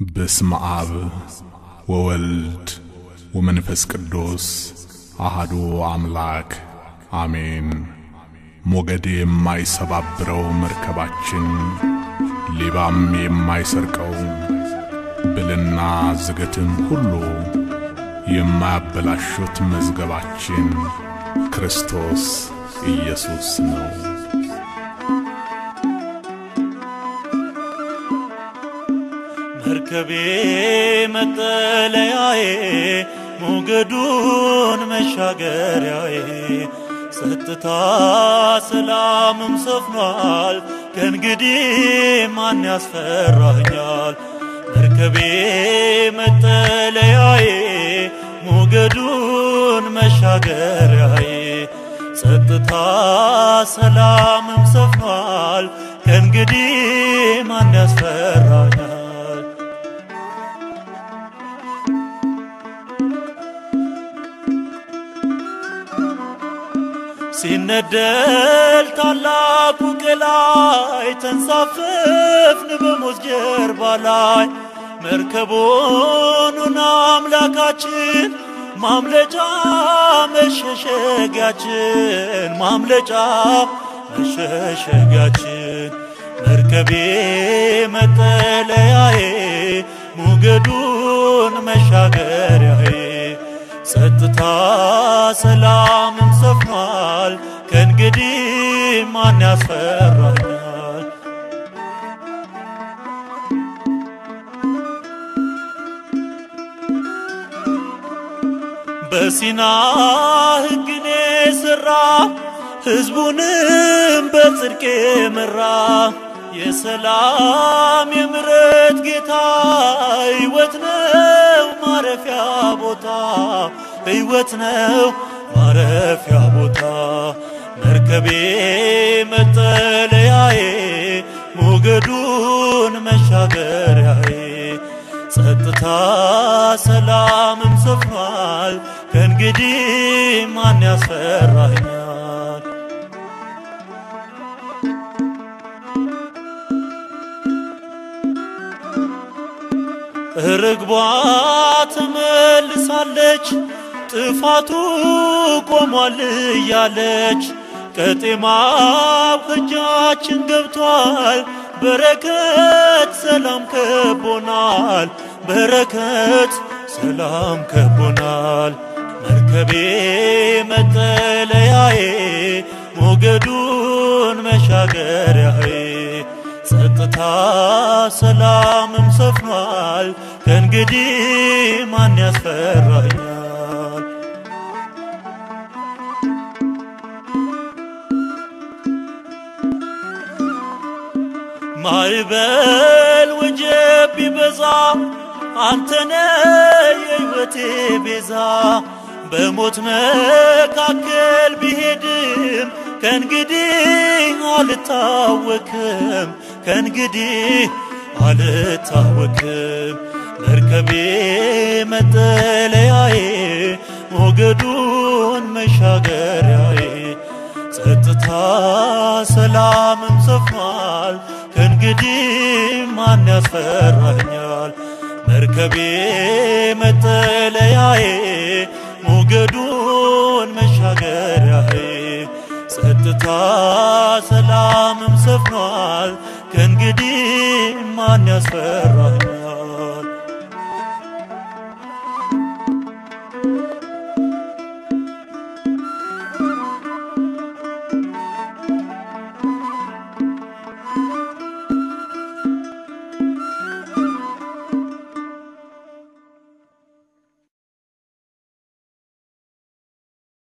በስመ አብ ወወልድ ወመንፈስ ቅዱስ አሃዱ አምላክ አሜን። ሞገድ የማይሰባብረው መርከባችን፣ ሌባም የማይሰርቀው ብልና ዝገትም ሁሉ የማያበላሹት መዝገባችን ክርስቶስ ኢየሱስ ነው። መርከቤ መጠለያዬ ሞገዱን መሻገሪያዬ ጸጥታ ሰላምም ሰፍኗል። ከእንግዲህ ማን ያስፈራኛል? መርከቤ መጠለያዬ ሞገዱን መሻገሪያዬ ጸጥታ ሰላምም ሰፍኗል። ከእንግዲህ ማን ያስፈራኛል? ሲነደል ታላቁ ቀላይ ተንሳፈፍን በሞት ጀርባ ላይ። መርከቦኑን አምላካችን ማምለጫ መሸሸጊያችን ማምለጫ መሸሸጊያችን። መርከቤ መጠለያዬ ሞገዱን መሻገሪያዬ ጸጥታ ሰላምም ሰፍኗል። ከእንግዲህ ማን ያስፈራኛል? በሲና ሕግኔ ሠራ ሕዝቡንም በጽድቄ መራ። የሰላም የምሕረት ጌታ ሕይወት ነው ማረፊያ ቦታ ሕይወት ነው ማረፊያ ቦታ መርከቤ መጠለያዬ ሞገዱን መሻገሪያዬ ጸጥታ ሰላምም ሰፍኗል። ከእንግዲህ ማን ያስፈራኛል? ርግቧ ተመልሳለች ጥፋቱ ቆሟል እያለች ቀጤማው ከእጃችን ገብቷል። በረከት ሰላም ከቦናል። በረከት ሰላም ከቦናል። መርከቤ መጠለያዬ ሞገዱን መሻገሪያዬ ጸጥታ ሰላምም ሰፍኗል። ከእንግዲህ ማን ያስፈራኛል? ማዕበል ወጀብ ቢበዛ አንተነ የሕይወቴ ቤዛ በሞት መካከል ቢሄድም ከእንግዲህ አልታወክም ከእንግዲህ አልታወክም መርከቤ መጠለያዬ ሞገዱን መሻገሪያዬ ጸጥታ ሰላምም ሰፍኗል። ከእንግዲህ ማን ያስፈራኛል? መርከቤ መጠለያዬ ሞገዱን መሻገሪያዬ ጸጥታ ማን ያስፈራ